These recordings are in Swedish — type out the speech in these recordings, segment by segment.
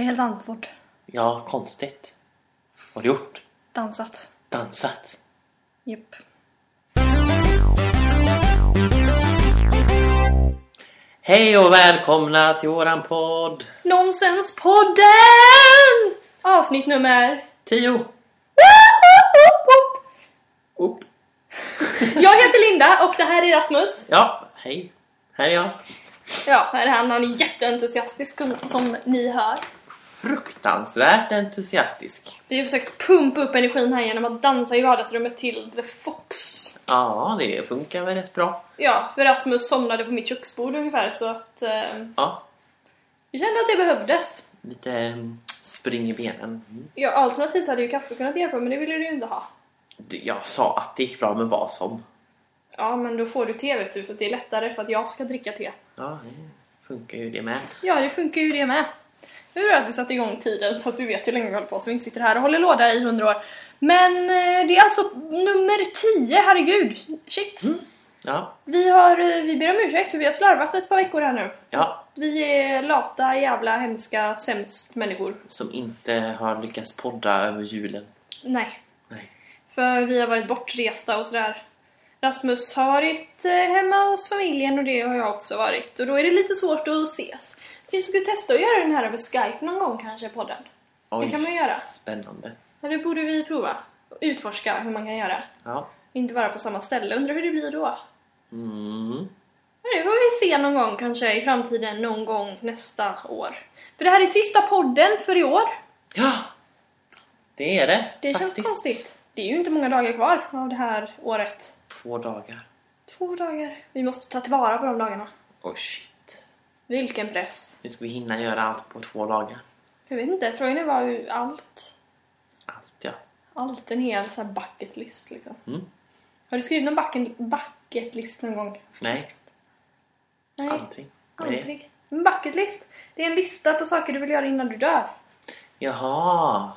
Jag är helt andfådd. Ja, konstigt. Vad har du gjort? Dansat. Dansat? Japp. Hej och välkomna till våran podd! Nonsenspodden! Avsnitt nummer... Tio! Upp. Jag heter Linda och det här är Rasmus. Ja, hej. Här är jag. Ja, här är han. Han är jätteentusiastisk som, som ni hör. Fruktansvärt entusiastisk. Vi har försökt pumpa upp energin här genom att dansa i vardagsrummet till The Fox. Ja, det funkar väl rätt bra. Ja, för Rasmus somnade på mitt köksbord ungefär så att eh, Ja, vi kände att det behövdes. lite mm, spring i benen. Mm. Ja, alternativt hade ju kaffe kunnat hjälpa men det ville du ju inte ha. Jag sa att det gick bra med vad som. Ja, men då får du te vet du för att det är lättare för att jag ska dricka te. Ja, det funkar ju det med. Ja, det funkar ju det med. Nu är det att du satte igång tiden så att vi vet hur länge vi håller på så vi inte sitter här och håller låda i hundra år. Men eh, det är alltså nummer 10, herregud! Shit! Ja, Vi har, eh, vi ber om ursäkt för vi har slarvat ett par veckor här nu. ja. Vi är lata, jävla, hemska, sämst människor. Som inte har lyckats podda över julen. Nej. Nej. För vi har varit bortresta och sådär. Rasmus har varit eh, hemma hos familjen och det har jag också varit. Och då är det lite svårt att ses. Vi skulle testa att göra den här över Skype någon gång kanske, podden. Oj, Det kan man göra. spännande. Ja, det borde vi prova. Och Utforska hur man kan göra. Ja. Inte vara på samma ställe. Undrar hur det blir då. Mm. Men det får vi se någon gång kanske i framtiden, någon gång nästa år. För det här är sista podden för i år. Ja! Det är det. Det faktiskt. känns konstigt. Det är ju inte många dagar kvar av det här året. Två dagar. Två dagar. Vi måste ta tillvara på de dagarna. Oh shit. Vilken press. Nu ska vi hinna göra allt på två dagar. Jag vet inte, frågan är vad ju allt. Allt ja. Allt, en hel så här bucket list liksom. Mm. Har du skrivit någon bucket, bucket list någon gång? Nej, Nej, aldrig. Aldrig. En bucket list, det är en lista på saker du vill göra innan du dör. Jaha.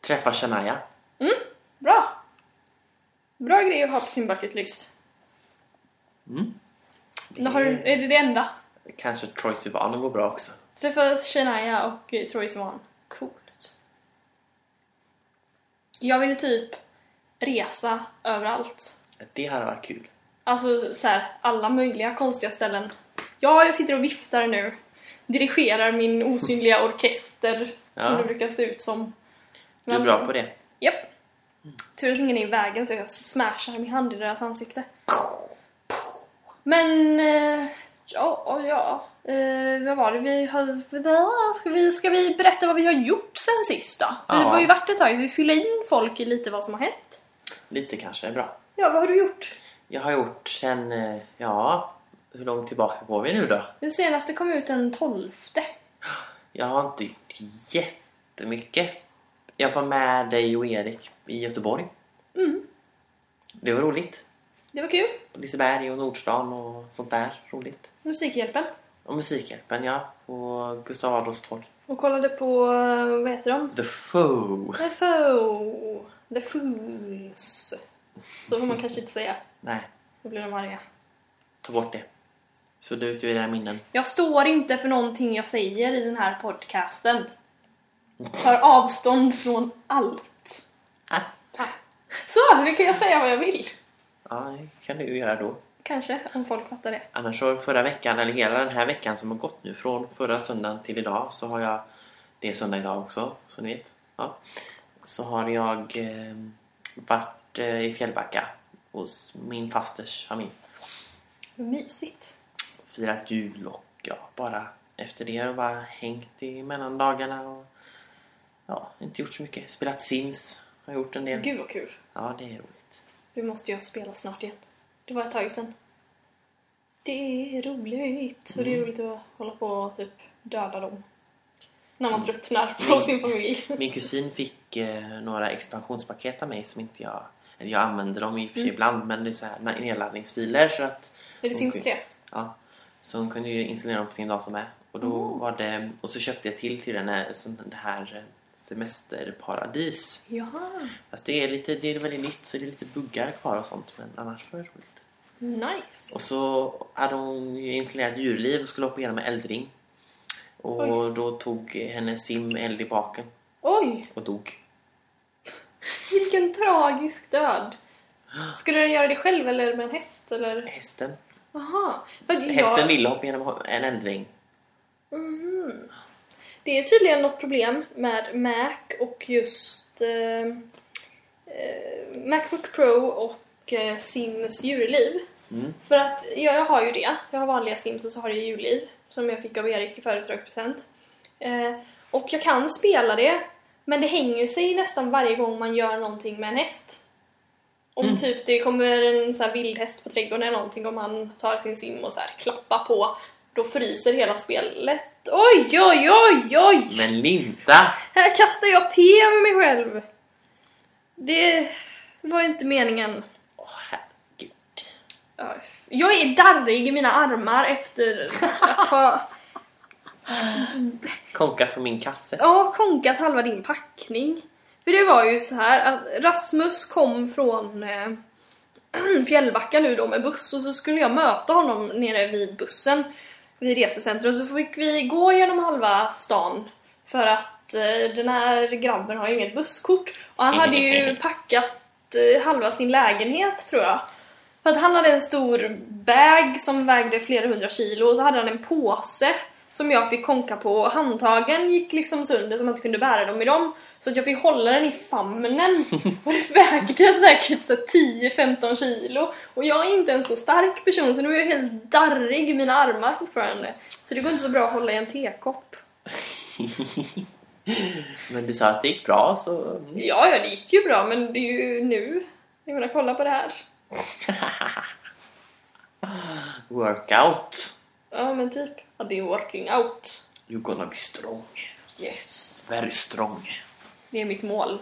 Träffa Shania. Mm, bra! Bra grej att ha på sin bucket list. Mm. Då har du, är det det enda? Kanske Troy Sivan går bra också. Träffa Shania och Troye Sivan. Coolt. Jag vill typ resa överallt. Det hade varit kul. Alltså så här, alla möjliga konstiga ställen. Ja, jag sitter och viftar nu. Dirigerar min osynliga orkester som Ja. det brukar se ut som. Du är bra på det. Japp. Tur att ingen är i vägen så jag smashar min hand i deras ansikte. Men, eh, ja, ja. Eh, vad var det vi har... Ska vi, ska vi berätta vad vi har gjort sen sist då? För det Ja. har ju varit ett tag. Vi fyller in folk i lite vad som har hänt. Lite kanske är bra. Ja, vad har du gjort? Jag har gjort sen, eh, ja, hur långt tillbaka går vi nu då? Den senaste kom ut den 12. Jag har inte gjort jättemycket. Jag var med dig och Erik i Göteborg. Mm, Det var roligt. Det var kul. På Liseberg och Nordstan och sånt där. Roligt. Musikhjälpen. Och Musikhjälpen, ja. På Gustav Adolfs torg. Och kollade på, eh, vad heter de? The Foe. The Foe. The Fools. Så får man kanske inte säga. Nej, Då blir de arga. ta bort det. Så du ut ur dina minnen. Jag står inte för någonting jag säger i den här podcasten. Tar avstånd från allt. Ah. Så, nu kan jag säga vad jag vill. Ja, det kan du ju göra då. Kanske, om folk fattar det. Annars så förra veckan, eller hela den här veckan som har gått nu från förra söndagen till idag så har jag, det är söndag idag också, så ni vet. Ja. Så har jag eh, varit eh, i Fjällbacka hos min fasters familj. Mysigt. Firat jul och ja, bara efter det har jag bara hängt i mellandagarna och ja, inte gjort så mycket. Spelat Sims har gjort en del. Gud vad kul. Ja, det är roligt. Det måste jag spela snart igen. Det var ett tag sedan. Det är roligt. Och det är roligt att hålla på och typ döda dem. När man tröttnar på Mm. sin familj. Min kusin fick eh, några expansionspaket av mig som inte jag... Eller jag använder dem i och för sig Mm. ibland men det är så här nedladdningsfiler så att... Är det Sims Okej. 3? Ja. Så hon kunde ju installera dem på sin dator med. Och då Mm. var det... Och så köpte jag till till den här, sån- här semesterparadis. Jaha. Fast det är lite, det är väldigt nytt så det är lite buggar kvar och sånt men annars var det roligt. Nice. Och så hade hon ju installerat djurliv och skulle hoppa igenom en eldring. Och då tog hennes sim eld i baken Oj, och dog. vilken tragisk död. Skulle den göra det själv eller med en häst? Eller? Hästen. Aha. Att Hästen jag, ville hoppa genom en eldring. Mhm. Det är tydligen något problem med Mac och just eh, eh, Macbook Pro och eh, Sims djurliv. Mm. För att ja, jag har ju det. Jag har vanliga Sims och så har jag djurliv som jag fick av Erik i födelsedagspresent. Eh, och jag kan spela det, men det hänger sig nästan varje gång man gör någonting med en häst. Om Mm. typ det kommer en så här vildhäst på trädgården eller någonting och man tar sin sim och så här klappar på, då fryser hela spelet. Oj, oj, oj, oj! Men Linda! Här kastar jag te över mig själv. Det var inte meningen. Åh herregud. Ja, Jag är darrig i mina armar efter att ha Konkat på min kasse. ja, konkat halva din packning. För det var ju så här att Rasmus kom från eh, Fjällbacka nu då med buss och så skulle jag möta honom nere vid bussen vid resecentrum så fick vi gå genom halva stan för att eh, den här grabben har ju inget busskort och han hade ju packat eh, halva sin lägenhet tror jag. För att han hade en stor bag som vägde flera hundra kilo och så hade han en påse som jag fick konka på och handtagen gick liksom sönder så man inte kunde bära dem i dem. Så jag fick hålla den i famnen och det vägde säkert 10-15 kilo. Och jag är inte en så stark person så nu är jag helt darrig i mina armar fortfarande. Så det går inte så bra att hålla i en tekopp. Men du sa att det gick bra så... Ja, ja, det gick ju bra men det är ju nu. Jag menar, kolla på det här. Workout. Ja, men typ. I've been working out. You're gonna be strong. Yes. Very strong. Det är mitt mål.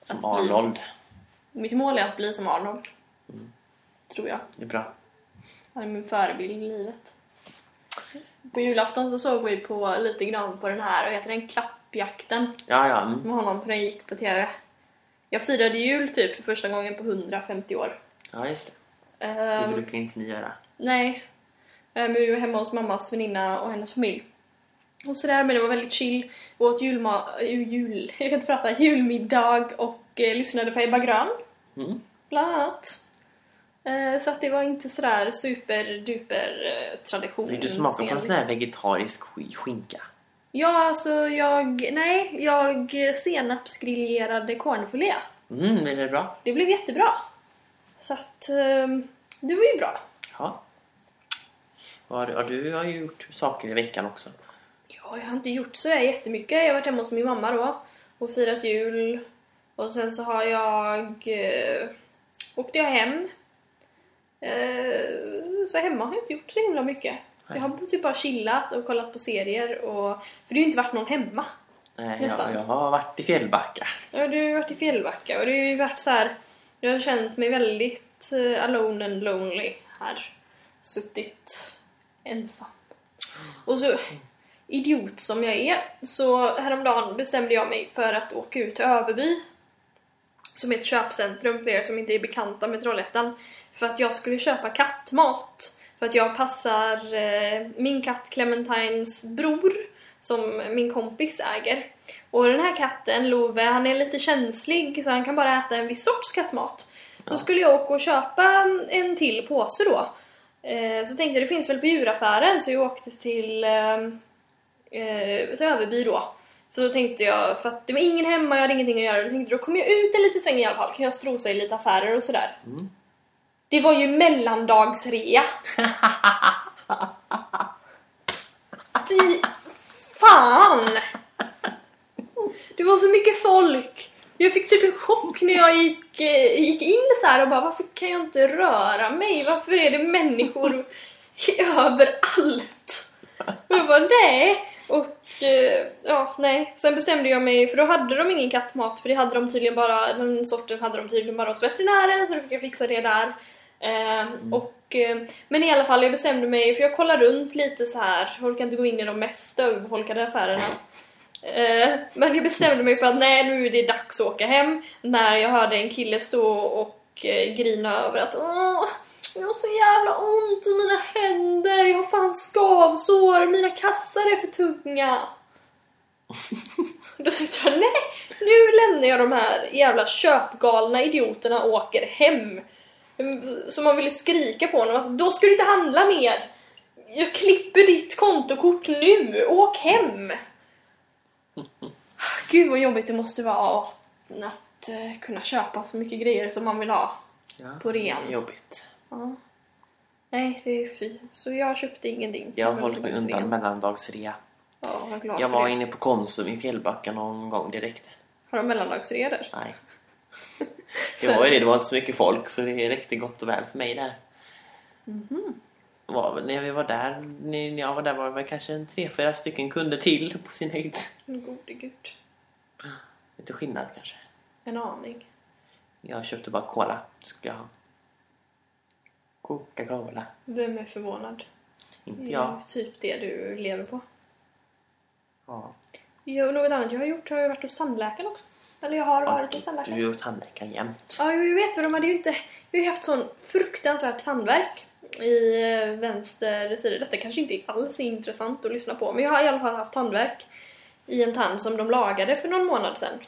Som Att bli- Arnold. Mitt mål är att bli som Arnold. Tror jag. Det är bra. Han är min förebild i livet. På julafton så såg vi på lite grann på den här, och heter den? Klappjakten Ja, ja. Mm. med honom, för den gick på TV. Jag firade jul typ för första gången på 150 år. Ja, just det. Det Ehm, brukar inte ni göra. nej. Ehm, vi var hemma hos mammas väninna och hennes familj. Och sådär, men det var väldigt chill. Vi åt julma... ju- jul... Jag kan inte prata. Julmiddag och eh, lyssnade på Ebba Grön. Mm. Bland annat. Eh, så att det var inte sådär superduper eh, tradition. Du smaka på en sån här vegetarisk sk- skinka? Ja, alltså jag... Nej, jag senapsgriljerade cornfilé. Mm, är det bra? Det blev jättebra. Så att... ehm, det var ju bra. Ja. Har, har du har gjort saker i veckan också. Ja, jag har inte gjort så jättemycket. Jag har varit hemma hos min mamma då och firat jul. Och sen så har jag... Eh, åkte jag hem. Eh, så hemma har jag inte gjort så himla mycket. Nej. Jag har typ bara chillat och kollat på serier och... För det har ju inte varit någon hemma. Nej, jag, jag har varit i Fjällbacka. Ja, du har varit i Fjällbacka och det har ju varit så här. Jag har känt mig väldigt eh, alone and lonely här. Suttit ensam. Och så, idiot som jag är, så häromdagen bestämde jag mig för att åka ut till Överby. Som är ett köpcentrum för er som inte är bekanta med Trollhättan. För att jag skulle köpa kattmat. För att jag passar eh, min katt Clementines bror som min kompis äger. Och den här katten, Love, han är lite känslig så han kan bara äta en viss sorts kattmat. Så skulle jag åka och köpa en till påse då. Eh, så tänkte jag det finns väl på djuraffären så jag åkte till, eh, eh, Överby då. Så då tänkte jag, för att det var ingen hemma, jag hade ingenting att göra, då tänkte jag då kommer jag ut en liten sväng i alla fall, kan jag strosa i lite affärer och sådär. Mm. Det var ju mellandagsrea. Fy fan! Det var så mycket folk. Jag fick typ en chock när jag gick, eh, gick in så här och bara varför kan jag inte röra mig? Varför är det människor överallt? Och jag bara nej. Och eh, ja, nej. Sen bestämde jag mig, för då hade de ingen kattmat för det hade de tydligen bara, den sorten hade de tydligen bara hos veterinären så då fick jag fixa det där. Eh, och, eh, men i alla fall, jag bestämde mig, för jag kollade runt lite så här. jag orkar inte gå in i de mest överbefolkade affärerna. Eh, men jag bestämde mig för att nej, nu är det dags att åka hem. När jag hörde en kille stå och eh, grina över att Åh, Jag har så jävla ont i mina händer, jag har fan skavsår, mina kassar är för tunga. Då tänkte jag, nej, nu lämnar jag de här jävla köpgalna idioterna och åker hem. Så man ville skrika på honom att då ska du inte handla mer. Jag klipper ditt kontokort nu, åk hem. Gud vad jobbigt det måste vara att, att eh, kunna köpa så mycket grejer som man vill ha. Ja, På rean. Jobbigt. Ja. Nej, det är fy. Så jag köpte ingenting. Jag har hållit mig undan mellandagsrea. Ja, jag är glad Jag för var det. inne på Konsum i Fjällbacka någon gång, räckte. Har de mellandagsrea där? Nej. Det var ju det, det var inte så mycket folk så det räckte gott och väl för mig där. Mhm. Var, väl- när vi var där, när när jag var där var det väl kanske en tre, fyra stycken kunder till på sin höjd. Men Gode gud. Lite skillnad kanske. En aning. Jag köpte bara cola, skulle jag ha. Coca-Cola. Vem är förvånad? Inte Det är jag. typ det du lever på. Ja. Jag, något annat jag har gjort har jag varit hos tandläkaren också. Eller jag har varit hos Du tandläkaren. är ju hos tandläkaren jämt. Ja, jag vet. De hade ju inte... Vi har ju haft sån fruktansvärt tandvärk i eh, vänster sida. Detta kanske inte alls är intressant att lyssna på, men jag har i alla fall haft tandvärk i en tand som de lagade för någon månad sedan.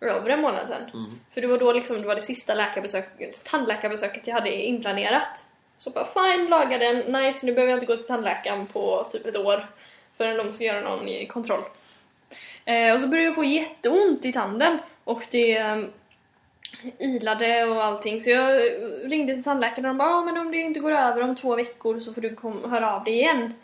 Över en månad sedan. Mm. För det var då liksom, det var det sista läkarbesöket, tandläkarbesöket jag hade inplanerat. Så bara fine, laga den, nice, nu behöver jag inte gå till tandläkaren på typ ett år förrän de ska göra någon i kontroll. Eh, och så började jag få jätteont i tanden och det eh, ilade och allting så jag ringde till tandläkaren och de bara ah, men om det inte går över om två veckor så får du kom- höra av dig igen.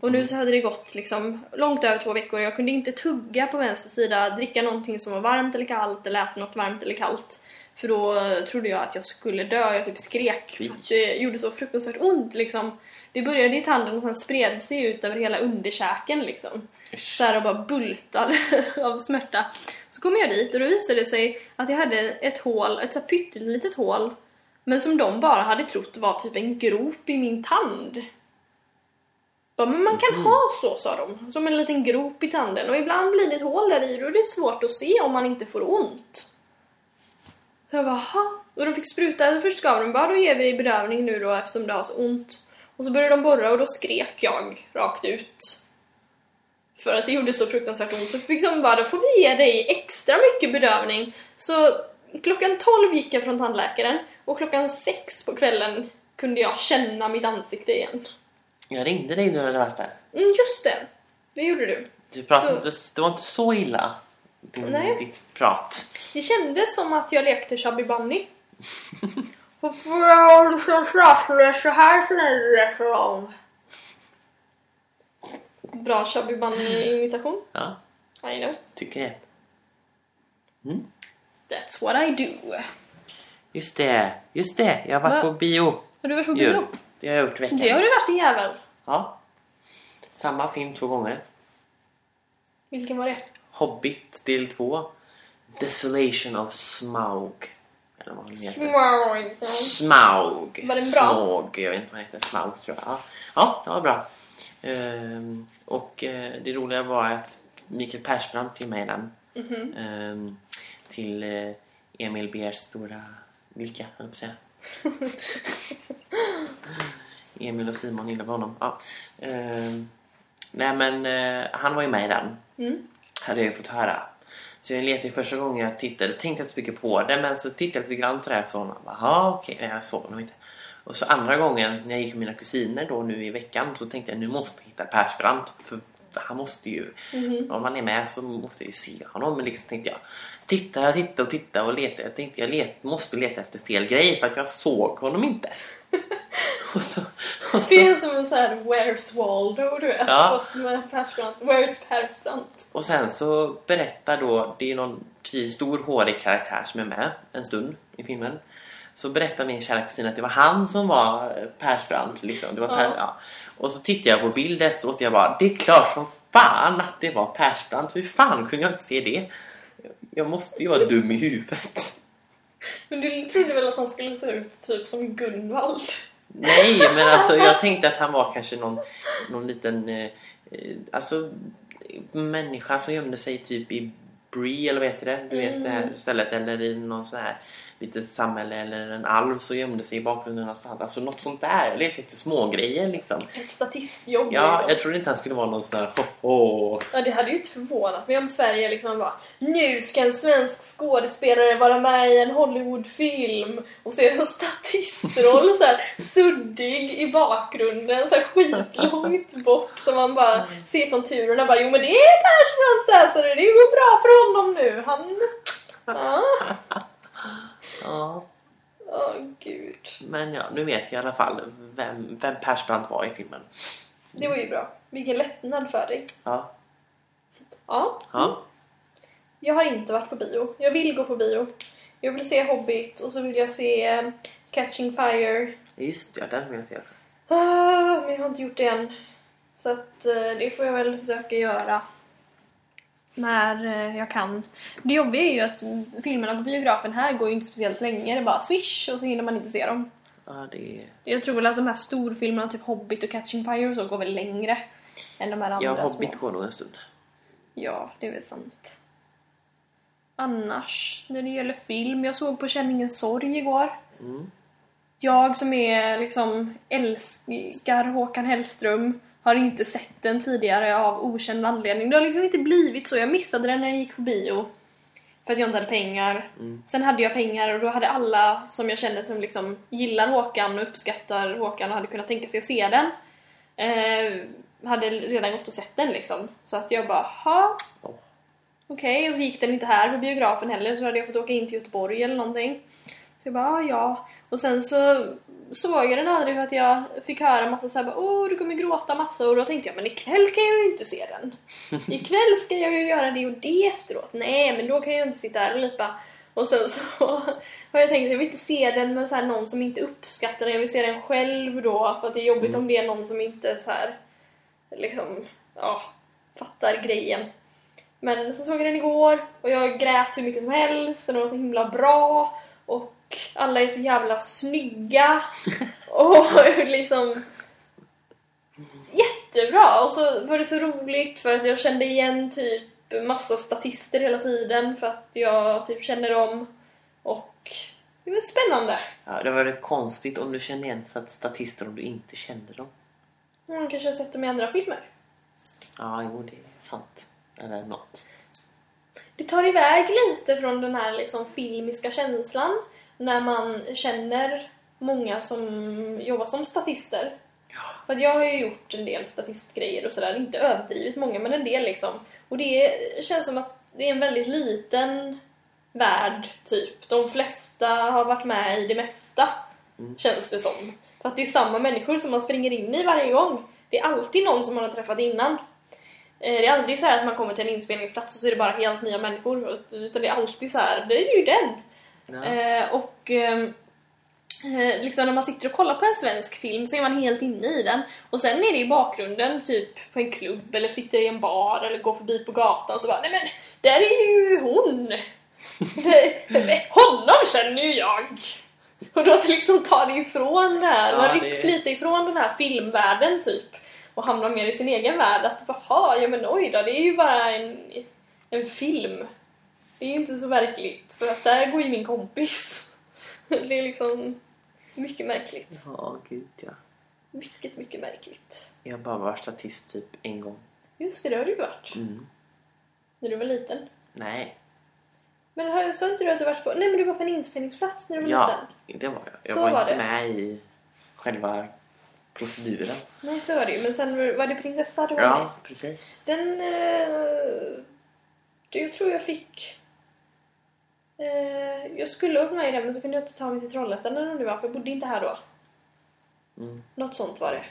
Och nu så hade det gått liksom långt över två veckor och jag kunde inte tugga på vänster sida, dricka någonting som var varmt eller kallt eller äta något varmt eller kallt. För då trodde jag att jag skulle dö, jag typ skrek för att det gjorde så fruktansvärt ont liksom. Det började i tanden och sen spred sig ut över hela underkäken liksom. Så här och bara bultade av smärta. Så kom jag dit och då visade det sig att jag hade ett hål, ett så pyttelitet hål men som de bara hade trott var typ en grop i min tand. Bara, men man kan ha så, sa de. Som en liten grop i tanden. Och ibland blir det ett hål där i och det är svårt att se om man inte får ont. Så jag bara, ha. Och de fick spruta. Först gav de bara, då ger vi dig bedövning nu då eftersom du har så ont. Och så började de borra och då skrek jag rakt ut. För att det gjorde så fruktansvärt ont. Så fick de bara, då får vi ge dig extra mycket bedövning. Så klockan 12 gick jag från tandläkaren och klockan 6 på kvällen kunde jag känna mitt ansikte igen. Jag ringde dig när du hade varit där. Mm, just det. Det gjorde du. Du pratade Då- inte, det var inte så illa. Din, Nej. Ditt prat. Det kändes som att jag lekte Chubby Bunny. Varför är du så här snälla som? Bra Chubby Bunny-imitation. Ja, I know. tycker det. Mm. That's what I do. Just det, just det. Jag har varit Va? på bio. Har du varit på bio? Det har jag gjort i veckan. Det har du varit en jävel. Ja. Samma film två gånger. Vilken var det? Hobbit del 2. Desolation of Smaug. Eller vad den heter. Smaug. Smaug. Var den bra? Smaug. Jag vet inte vad den heter. Smaug tror jag. Ja, det var bra. Ehm, och eh, det roliga var att Mikael Persbrandt är med i den. Mhm. Ehm, till eh, Emil Bers stora lycka, höll jag på säga. Emil och Simon gillar honom. Ja. Ehm, nej men eh, han var ju med i den. Mm. Hade jag ju fått höra. Så jag letade första gången jag tittade. Tänkte inte så mycket på det men så tittade jag lite grann sådär från honom. Jaha okej, nej, jag såg nog inte. Och så andra gången när jag gick med mina kusiner då nu i veckan så tänkte jag nu måste jag hitta Persbrandt. För han måste ju, Mhm. om han är med så måste jag ju se honom. Men liksom tänkte jag, titta, titta och titta och leta. Jag tänkte jag let, måste leta efter fel grej för att jag såg honom inte. och så, och så, Det är som en sån här Where's Waldo, du vet. Ja. Fast med Persbrandt. Where's Persbrandt? Och sen så berättar då, det är någon stor hårig karaktär som är med en stund i filmen. Så berättar min kära kusin att det var han som var eh, Persbrandt liksom. Det var per, Ja. ja. Och så tittar jag på bild efteråt och jag bara, det är klart som fan att det var Persbrandt. Hur fan kunde jag inte se det? Jag måste ju vara dum i huvudet. Men du trodde väl att han skulle se ut typ som Gunvald? Nej, men alltså jag tänkte att han var kanske någon, någon liten eh, eh, alltså människa som gömde sig typ i Bree eller vad heter det? Du vet det här stället eller i någon sån här lite samhälle eller en alv så gömde sig i bakgrunden någonstans. Alltså något sånt där. Jag letade efter smågrejer liksom. Ett statistjobb Ja, liksom. jag trodde inte han skulle vara någon sån där ho, ho. Ja, det hade ju inte förvånat mig om Sverige liksom bara Nu ska en svensk skådespelare vara med i en Hollywoodfilm och det en statistroll så här suddig i bakgrunden så här skitlångt bort så man bara ser konturerna bara Jo men det är Persbrandt så det går bra för honom nu. Han... Ja. Ja, Åh gud. men ja, nu vet jag i alla fall vem, vem Persbrandt var i filmen. Det var ju bra. Vilken lättnad för dig. Ja, Ja, ja. jag har inte varit på bio. Jag vill gå på bio. Jag vill se Hobbit och så vill jag se eh, Catching Fire. just ja, den vill jag se också. Ah, men jag har inte gjort det än. Så att eh, det får jag väl försöka göra. När eh, jag kan. Det jobbiga är ju att filmerna på biografen här går ju inte speciellt länge. Det är bara swish och så hinner man inte se dem. Ja, det. Jag tror väl att de här storfilmerna, typ Hobbit och Catching Fire och så, går väl längre. Än de här andra Ja, Hobbit små. går nog en stund. Ja, det är väl sant. Annars, när det gäller film, jag såg på Känningens sorg igår. Mm. Jag som är liksom älskar Håkan Hellström har inte sett den tidigare av okänd anledning. Det har liksom inte blivit så. Jag missade den när den gick på bio. För att jag inte hade pengar. Mm. Sen hade jag pengar och då hade alla som jag känner som liksom gillar Håkan och uppskattar Håkan och hade kunnat tänka sig att se den. Eh, hade redan gått och sett den liksom. Så att jag bara, ha. Okej, och så gick den inte här på biografen heller så hade jag fått åka in till Göteborg eller någonting. Så jag bara, ah, ja. Och sen så såg jag den aldrig för att jag fick höra massa såhär, åh du kommer gråta massa och då tänkte jag, men ikväll kan jag ju inte se den. Ikväll ska jag ju göra det och det efteråt. Nej, men då kan jag ju inte sitta här och lipa. Och sen så har jag tänkt att jag vill inte se den med så här någon som inte uppskattar den. Jag vill se den själv då, för att det är jobbigt om det är någon som inte så här liksom, ja, fattar grejen. Men så såg jag den igår och jag grät hur mycket som helst och den var så himla bra och alla är så jävla snygga och liksom jättebra och så var det så roligt för att jag kände igen typ massa statister hela tiden för att jag typ känner dem och det var spännande. Ja, det var det konstigt om du kände igen statister om du inte kände dem. Man kanske har sett dem i andra filmer. Ja, jo, det är sant. Eller något. Det tar iväg lite från den här liksom filmiska känslan när man känner många som jobbar som statister. Ja. För att jag har ju gjort en del statistgrejer och sådär, inte överdrivet många men en del liksom. Och det känns som att det är en väldigt liten värld, typ. De flesta har varit med i det mesta, Mm. känns det som. För att det är samma människor som man springer in i varje gång. Det är alltid någon som man har träffat innan. Eh, Det är aldrig så här att man kommer till en inspelningsplats och så är det bara helt nya människor. Utan det är alltid så här, det är ju den. Ja. Eh, och ehm, eh, liksom när man sitter och kollar på en svensk film så är man helt inne i den. Och sen är det i bakgrunden, typ på en klubb eller sitter i en bar eller går förbi på gatan så bara Nej men, där är ju hon! det, honom känner ju jag! Och då att liksom ta det ifrån det här, Ja, man det- rycks lite ifrån den här filmvärlden typ. Och hamnar mer i sin egen värld. Att jaha, ja men oj då, det är ju bara en, en film. Det är ju inte så verkligt, för att där går ju min kompis. Det är liksom mycket märkligt. Ja, gud ja. Mycket, mycket märkligt. Jag har bara varit statist typ en gång. Just det, det har du ju varit. Mm. När du var liten. Nej. Men har- sa inte du att du varit på... Nej men du var på en inspelningsplats när du var Ja, liten. det var jag. Jag Så var, var inte det. med i själva proceduren. Nej så var det ju. Men sen var- det prinsessa du var med. Ja, precis. Den... Eh, jag tror jag fick... Eh, jag skulle vara med i den men så kunde jag inte ta mig till Trollhättan eller det var för jag bodde inte här då. Mm. Något sånt var det.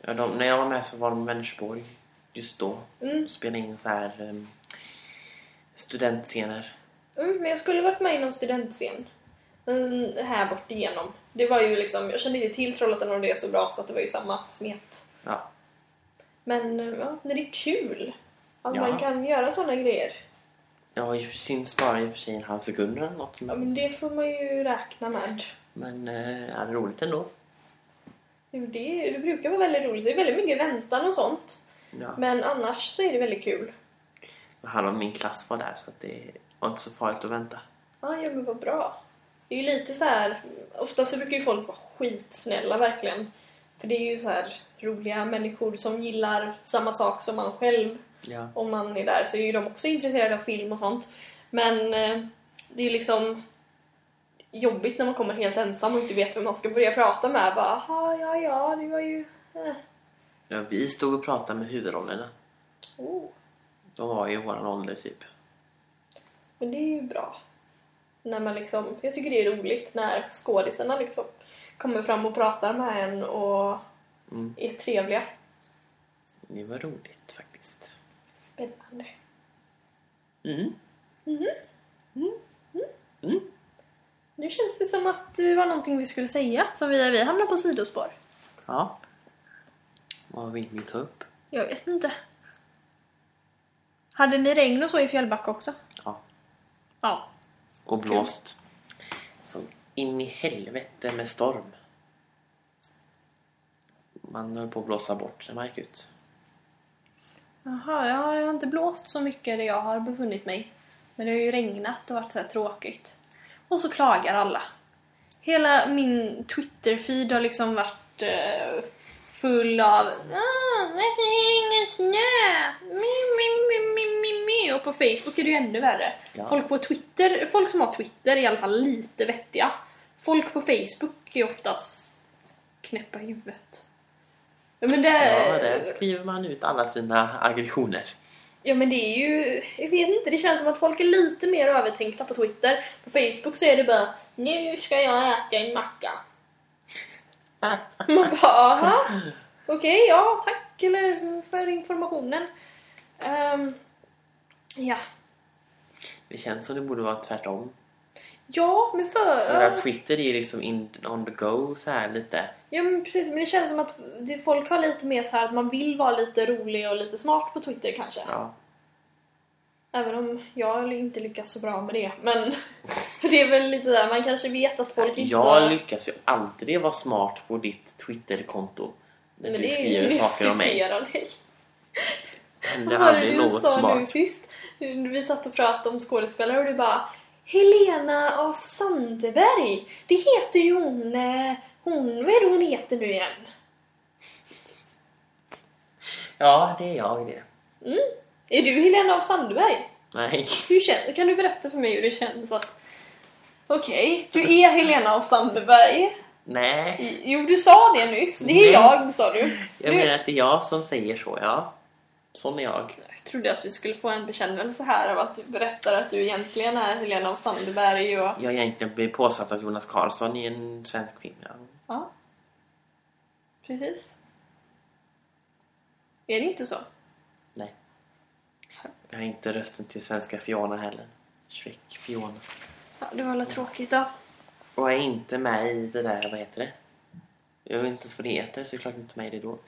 Ja, de, när jag var med så var de i Vänersborg just då. Mm. De spelade in så här um, studentscener. Mm, men jag skulle varit med i någon studentscen. Men här bort igenom. Det var ju liksom, jag kände inte till Trollhättan och det så bra så att det var ju samma smet. Ja. Men eh, ja, det är kul. Att Ja. man kan göra sådana grejer. Ja, det syns bara i och för sig en halv sekund eller något. Ja, Men, men det får man ju räkna med. men eh, ja, det är roligt ändå. Jo, Det, det brukar vara väldigt roligt. Det är väldigt mycket väntan och sånt. Ja. Men annars så är det väldigt kul. Halva min klass var där så att det var inte så farligt att vänta. Ah, ja, men vad bra. Det är ju lite så här. Ofta så brukar ju folk vara skitsnälla verkligen. För det är ju så här roliga människor som gillar samma sak som man själv. Ja. Om man är där så är ju de också intresserade av film och sånt. Men eh, det är ju liksom jobbigt när man kommer helt ensam och inte vet vem man ska börja prata med. Bara, "Aha, ja, ja, det var ju... Eh. ja. Vi stod och pratade med huvudrollerna. Oh. De var i våran ålder typ. Men det är ju bra. När man liksom, jag tycker det är roligt när skådisarna liksom kommer fram och pratar med en och Mm. är trevliga. Det var roligt faktiskt. Spännande. Mm. Nu känns det som att det var någonting vi skulle säga, så vi, vi hamnar på sidospår. Ja. Vad vill vi ta upp? Jag vet inte. Hade ni regn och så i Fjällbacka också? Ja. Ja. Och blåst. Så in i helvete med storm. Man höll på att blåsa bort när man gick ut. Jaha, jag har, inte blåst så mycket där jag har befunnit mig. Men det har ju regnat och varit så här tråkigt. Och så klagar alla. Hela min Twitter-feed har liksom varit eh, full av ah, varför är det ingen snö? Mi, mi, mi, mi, mi, mi. Och på Facebook är det ju ännu värre. Ja. Folk på Twitter, folk som har Twitter är i alla fall lite vettiga. Folk på Facebook är oftast knäppa huvudet. Ja, men det... Ja, där skriver man ut alla sina aggressioner. Ja men det är ju, jag vet inte, det känns som att folk är lite mer övertänkta på Twitter. På Facebook så är det bara Nu ska jag äta en macka. Man bara aha, okej, ja tack eller för informationen. Ehm, ja. Det känns som det borde vara tvärtom. Ja, men för... För att Twitter är liksom in on the go så här lite. Ja men precis, men det känns som att folk har lite mer så här att man vill vara lite rolig och lite smart på Twitter kanske. Ja. Även om jag inte lyckas så bra med det. Men det är väl lite där, man kanske vet att folk inte så... Jag lyckas ju alltid vara smart på ditt Twitterkonto. När Men du skriver saker om mig. dig. Det Vad är var det aldrig du något sa nu smart. sist? Vi satt och pratade om skådespelare och du bara Helena af Sandberg! Det heter ju hon... eh, Hon... Vad är det hon heter nu igen? Ja, det är jag det. Mm. Är du Helena af Sandberg? Nej. Hur kän- kan du berätta för mig hur det känns att... Okej, du är Helena af Sandberg. Nej. Jo, du sa det nyss. Det är Nej. jag, sa du. Jag du... menar att det är jag som säger så, ja. Sån är jag. Jag trodde att vi skulle få en bekännelse här av att du berättar att du egentligen är Helena av Sandberg och... Jag egentligen blev påsatt av Jonas Karlsson i en svensk film. Ja. Ja. Precis. Är det inte så? Nej. Jag har inte rösten till svenska Fiona heller. Shrek Fiona. Ja, det var väl tråkigt då. Och jag är inte med i det där, vad heter det? Jag vet inte ens vad det heter, så jag är klart inte med i det då.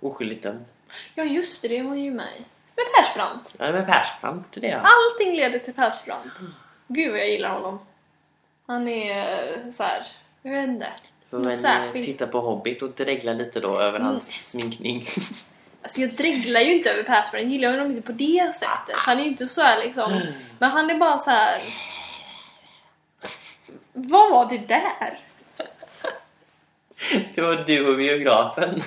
Oskyldigt dömd. Ja, just det. Det var ju mig. Med Persbrandt. Ja, men Persbrandt, det är jag. Allting leder till Persbrandt. Gud vad jag gillar honom. Han är eh, så här. Jag vet inte. Får väl eh, särskilt. titta på Hobbit och dregla lite då över Mm. hans sminkning. Alltså jag dreglar ju inte över Persbrandt. Jag gillar honom inte på det sättet. Han är ju inte så här liksom. Men han är bara så här. Vad var det där? det var du och biografen.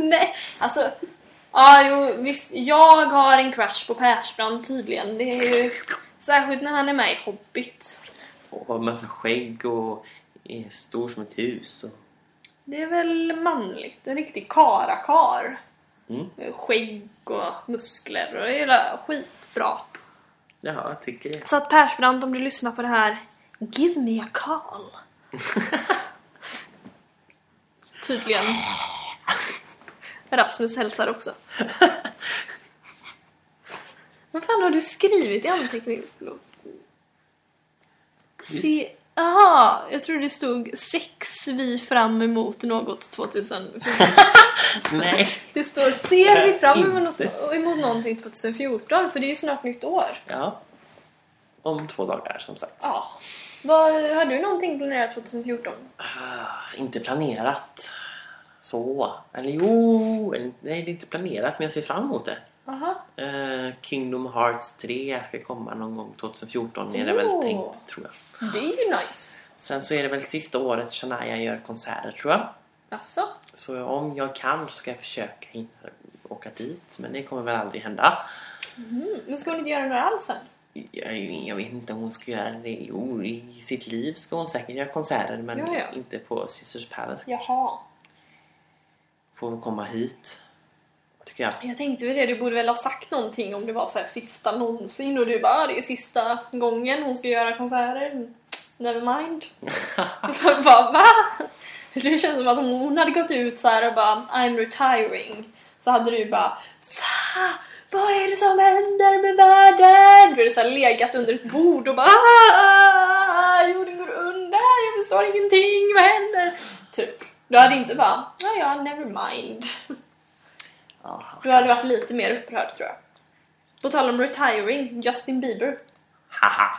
Nej, alltså... Ja, jo, visst. Jag har en crush på Persbrandt tydligen. Det är ju... Särskilt när han är med i Hobbit. Och har massa skägg och är stor som ett hus. Och... Det är väl manligt. En riktig karakar. Mm. Skägg och muskler och det är skitbra. Ja, jag tycker det. Så att Persbrandt, om du lyssnar på det här, give me a call. Tydligen. Rasmus hälsar också. Vad fan har du skrivit i anteckningsblocket? Se... Jaha, jag tror det stod sex vi fram emot något 2014. Nej. Det står ser vi fram emot, emot någonting 2014 för det är ju snart nytt år. Ja. Om två dagar som sagt. Ja. Vad, har du någonting planerat 2014? Ah, inte planerat. Så. Eller jo. Nej, det är inte planerat men jag ser fram emot det. Aha. Eh, Kingdom Hearts 3 ska komma någon gång 2014 är det väl tänkt tror jag. Det är ju nice. Sen så är det väl sista året Shania gör konserter tror jag. Alltså. Så om jag kan så ska jag försöka åka dit. Men det kommer väl aldrig hända. Mm. Men ska hon inte göra några alls sen? Jag, jag vet inte om hon ska göra det. Jo, i sitt liv ska hon säkert göra konserter men ja. inte på Sisters Palace. Jaha. Får komma hit. Tycker jag. Jag tänkte väl det, du borde väl ha sagt någonting om det var så här sista någonsin och du bara "Ah, det är sista gången hon ska göra konserter. Never mind. Jag bara va? Det känns som att om hon hade gått ut så här och bara I'm retiring så hade du bara Va? Vad är det som händer med världen? Du hade så här legat under ett bord och bara "Ah, jorden går under, jag förstår ingenting, vad händer? Typ. Du hade inte bara ja ja, never mind. Ja, Du hade varit lite mer upprörd tror jag. På tal om retiring, Justin Bieber. Haha!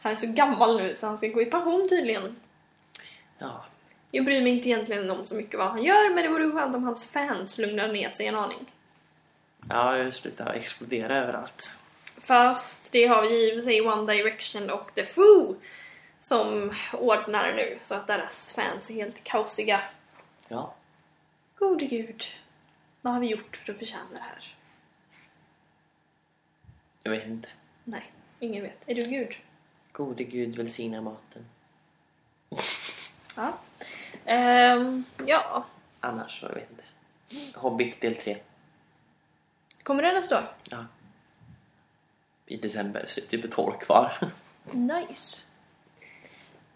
Han är så gammal nu så han ska gå i pension tydligen. Ja, Jag bryr mig inte egentligen om så mycket vad han gör men det vore skönt om hans fans lugnar ner sig en aning. ja jag slutar explodera överallt. Fast det har vi i och för sig One Direction och The Foo som ordnar nu så att deras fans är helt kaosiga. Ja. Gode gud, vad har vi gjort för att förtjäna det här? Jag vet inte. Nej, ingen vet. Är du gud? Gode gud välsigna maten. Ja. Ehm, ja, Annars så jag vet inte. Hobbit del 3. kommer det nästa år? Ja. I december så är det typ ett år kvar. Nice.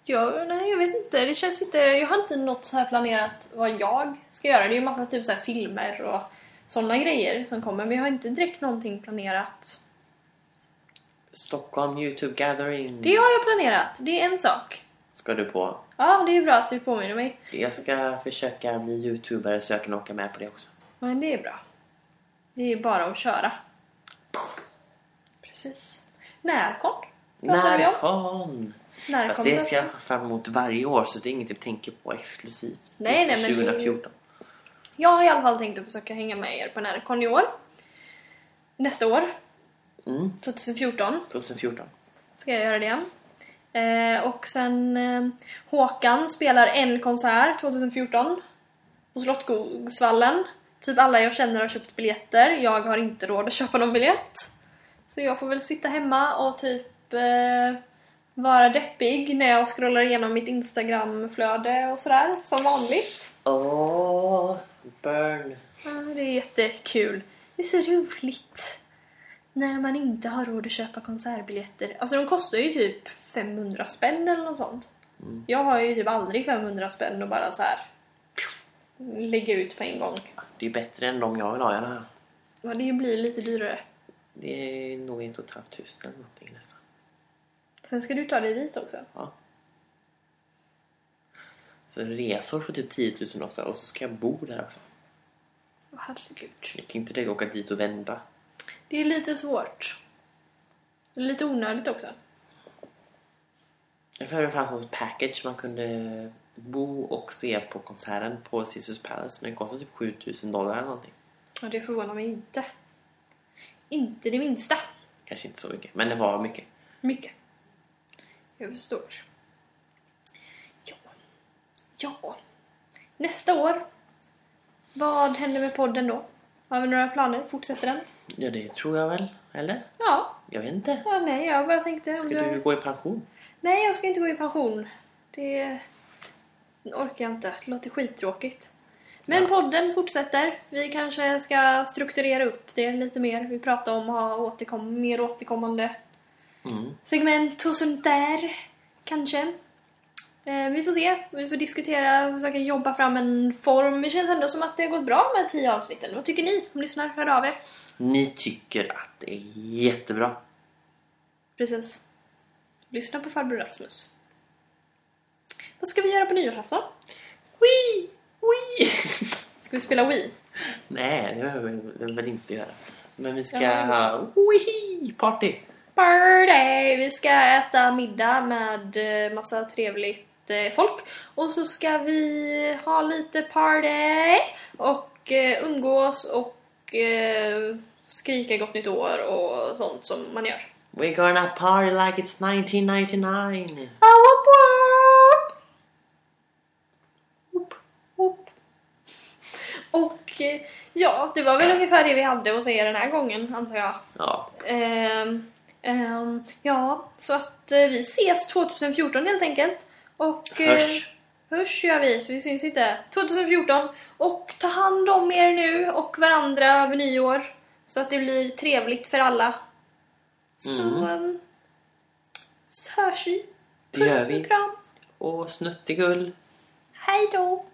Ja, nej, jag vet inte. Det känns inte... Jag har inte något så här planerat vad jag ska göra. Det är ju massa typ så filmer och sådana grejer som kommer. Men jag har inte direkt någonting planerat. Stockholm YouTube Gathering. Det har jag planerat. Det är en sak. Ska du på. Ja, det är bra att du påminner mig. Jag ska försöka bli youtubare så jag kan åka med på det också. Men det är bra. Det är bara att köra. Precis. Närkon pratar vi om. Närkon Fast det ser jag fram emot varje år så det är inget jag tänker på exklusivt. Nej, Typ nej, men det- 2014. Jag har i alla fall tänkt att försöka hänga med er på Närkon i år. Nästa år, Mm, 2014. 2014. ska jag göra det. Eh, och sen eh, Håkan spelar en konsert 2014 på Slottsskogsvallen. Typ alla jag känner har köpt biljetter. Jag har inte råd att köpa någon biljett. Så jag får väl sitta hemma och typ eh, vara deppig när jag scrollar igenom mitt Instagramflöde och sådär, som vanligt. Åh, burn. Ja, det är jättekul. Det är så roligt. När man inte har råd att köpa konsertbiljetter. Alltså de kostar ju typ 500 spänn eller något sånt. Mm. Jag har ju typ aldrig 500 spänn och bara så här lägga ut på en gång. Det är bättre än de jag vill ha. Ja. Det blir lite dyrare. Det är nog och ett halvt tusen eller någonting nästan. Sen ska du ta dig dit också. Ja. Så resor för typ 10 000 också och så ska jag bo där också. Åh, herregud. Jag kan inte direkt åka dit och vända. Det är lite svårt. Det är lite onödigt också. Jag för det fanns någon package man kunde bo och se på konserten på Caesars Palace men det kostade typ 7000 dollar eller någonting. Och det förvånar mig inte. Inte det minsta. Kanske inte så mycket, men det var mycket. Mycket. Jag förstår. Ja. Ja. Nästa år. Vad händer med podden då? Har vi några planer? Fortsätter den? Ja, det tror jag väl. Eller? Ja. Jag vet inte. Ja, nej, jag bara tänkte... Ska du... du gå i pension? Nej, jag ska inte gå i pension. Det orkar jag inte. Det låter skittråkigt. Men Ja. podden fortsätter. Vi kanske ska strukturera upp det lite mer. Vi pratar om att ha återkom- mer återkommande Mm. segment och sånt där. Kanske. Eh, vi får se. Vi får diskutera och försöka jobba fram en form. Det känns ändå som att det har gått bra med tio avsnitten. Vad tycker ni som lyssnar? Hör av er. Ni tycker att det är jättebra. Precis. Lyssna på farbror Rasmus. Vad ska vi göra på nyårsafton? Wii! Wii! Ska vi spela Wii? Nej, det behöver vi väl inte göra. Men vi ska Ja, ha Wii! Party! Vi ska äta middag med eh, massa trevligt eh, folk. Och så ska vi ha lite party och eh, umgås och skrika gott nytt år och sånt som man gör. We're gonna party like it's 1999. Ah, whoop, whoop. Whoop, whoop. Och ja, det var väl ungefär det vi hade att säga den här gången antar jag. Ja, ehm, ja, så att eh, vi ses 2014 helt enkelt. Och, eh, hörs. hörs gör vi, för vi syns inte. 2014. Och ta hand om er nu och varandra över nyår. Så att det blir trevligt för alla. Så, Mm. ehm, så hörs vi. Puss och kram. Och snuttigull. Hej då!